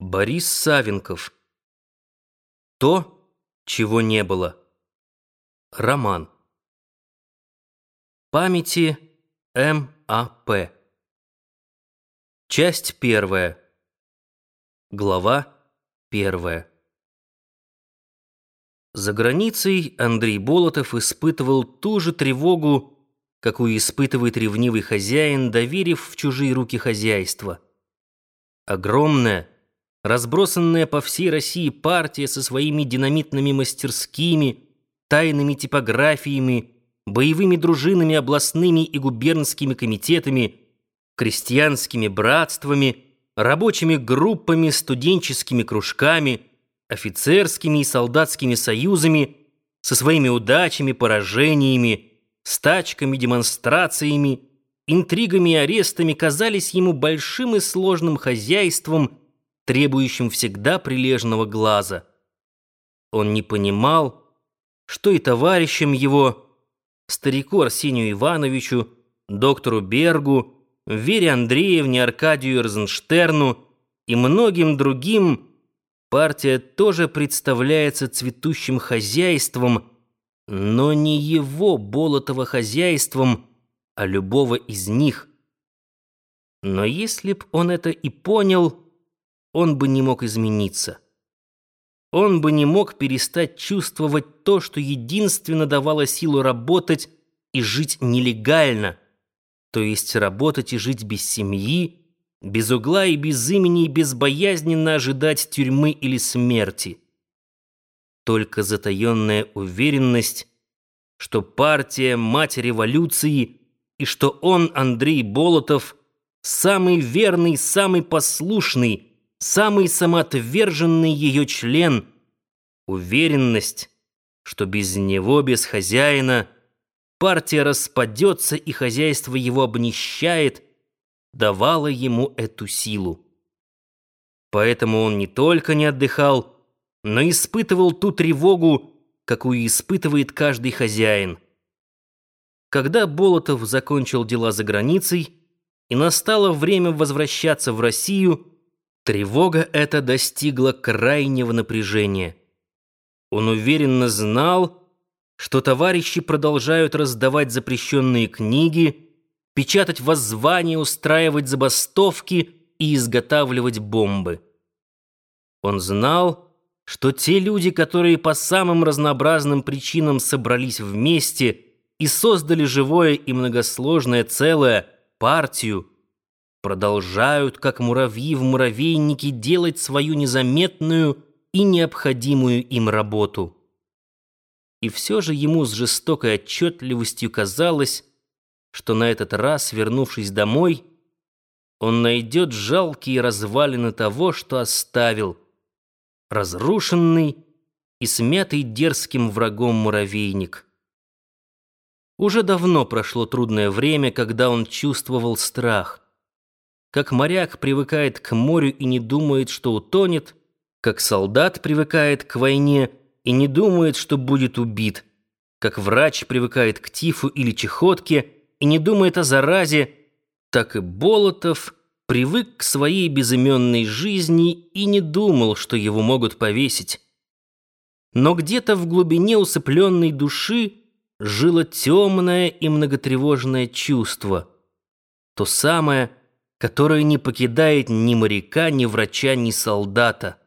Борис Савенков. То, чего не было. Роман. Памяти М.А.П. Часть первая. Глава первая. За границей Андрей Болотов испытывал ту же тревогу, какую испытывает ревнивый хозяин, доверив в чужие руки хозяйство. Огромное, разбросанная по всей России партия со своими динамитными мастерскими, тайными типографиями, боевыми дружинами областными и губернскими комитетами, крестьянскими братствами, рабочими группами, студенческими кружками, офицерскими и солдатскими союзами, со своими удачами, поражениями, стачками, демонстрациями, интригами и арестами казались ему большим и сложным хозяйством, требующим всегда прилежного глаза. Он не понимал, что и товарищам его, старику Арсению Ивановичу, доктору Бергу, Вере Андреевне, Аркадию Розенштерну и многим другим, партия тоже представляется цветущим хозяйством, но не его Болотова хозяйством, а любого из них. Но если б он это и понял, он бы не мог измениться. Он бы не мог перестать чувствовать то, что единственно давало силу работать и жить нелегально, то есть работать и жить без семьи, без угла и без имени, и безбоязненно ожидать тюрьмы или смерти. Только затаенная уверенность, что партия – мать революции, и что он, Андрей Болотов, самый верный, самый послушный – самый самоотверженный ее член, уверенность, что без него, без хозяина, партия распадется и хозяйство его обнищает, давала ему эту силу. Поэтому он не только не отдыхал, но испытывал ту тревогу, какую испытывает каждый хозяин. Когда Болотов закончил дела за границей и настало время возвращаться в Россию, Тревога эта достигла крайнего напряжения. Он уверенно знал, что товарищи продолжают раздавать запрещенные книги, печатать воззвания, устраивать забастовки и изготавливать бомбы. Он знал, что те люди, которые по самым разнообразным причинам собрались вместе и создали живое и многосложное целое, партию, продолжают, как муравьи в муравейнике, делать свою незаметную и необходимую им работу. И все же ему с жестокой отчетливостью казалось, что на этот раз, вернувшись домой, он найдет жалкие развалины того, что оставил, разрушенный и смятый дерзким врагом муравейник. Уже давно прошло трудное время, когда он чувствовал страх — как моряк привыкает к морю и не думает, что утонет, как солдат привыкает к войне и не думает, что будет убит, как врач привыкает к тифу или чехотке и не думает о заразе, так и Болотов привык к своей безыменной жизни и не думал, что его могут повесить. Но где-то в глубине усыпленной души жило темное и многотревожное чувство. То самое, которое не покидает ни моряка, ни врача, ни солдата.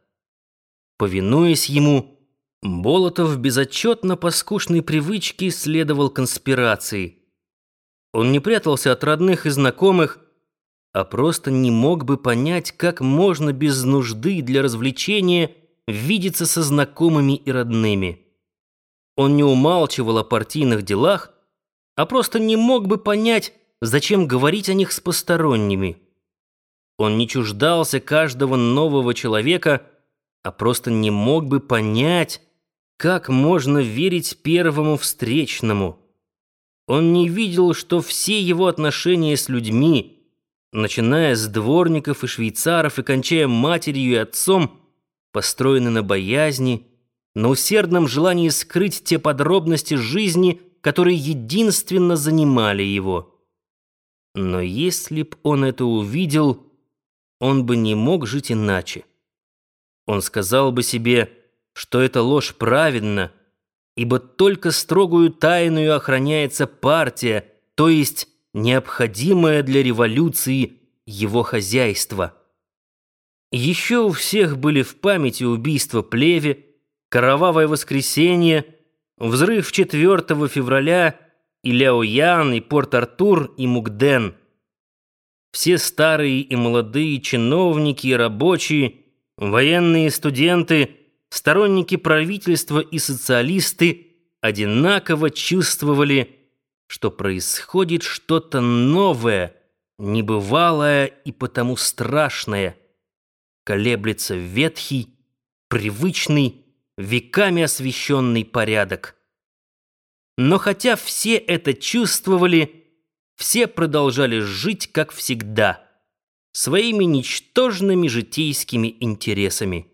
Повинуясь ему, Болотов безотчетно по скучной привычке следовал конспирации. Он не прятался от родных и знакомых, а просто не мог бы понять, как можно без нужды для развлечения видеться со знакомыми и родными. Он не умалчивал о партийных делах, а просто не мог бы понять, Зачем говорить о них с посторонними? Он не чуждался каждого нового человека, а просто не мог бы понять, как можно верить первому встречному. Он не видел, что все его отношения с людьми, начиная с дворников и швейцаров и кончая матерью и отцом, построены на боязни, на усердном желании скрыть те подробности жизни, которые единственно занимали его. Но если б он это увидел, он бы не мог жить иначе. Он сказал бы себе, что эта ложь праведна, ибо только строгую тайную охраняется партия, то есть необходимое для революции его хозяйство. Еще у всех были в памяти убийство Плеве, Кровавое воскресенье, взрыв 4 февраля и Ляоян, и Порт-Артур, и Мукден. Все старые и молодые чиновники и рабочие, военные студенты, сторонники правительства и социалисты одинаково чувствовали, что происходит что-то новое, небывалое и потому страшное. Колеблется ветхий, привычный, веками освященный порядок. Но хотя все это чувствовали, все продолжали жить, как всегда, своими ничтожными житейскими интересами.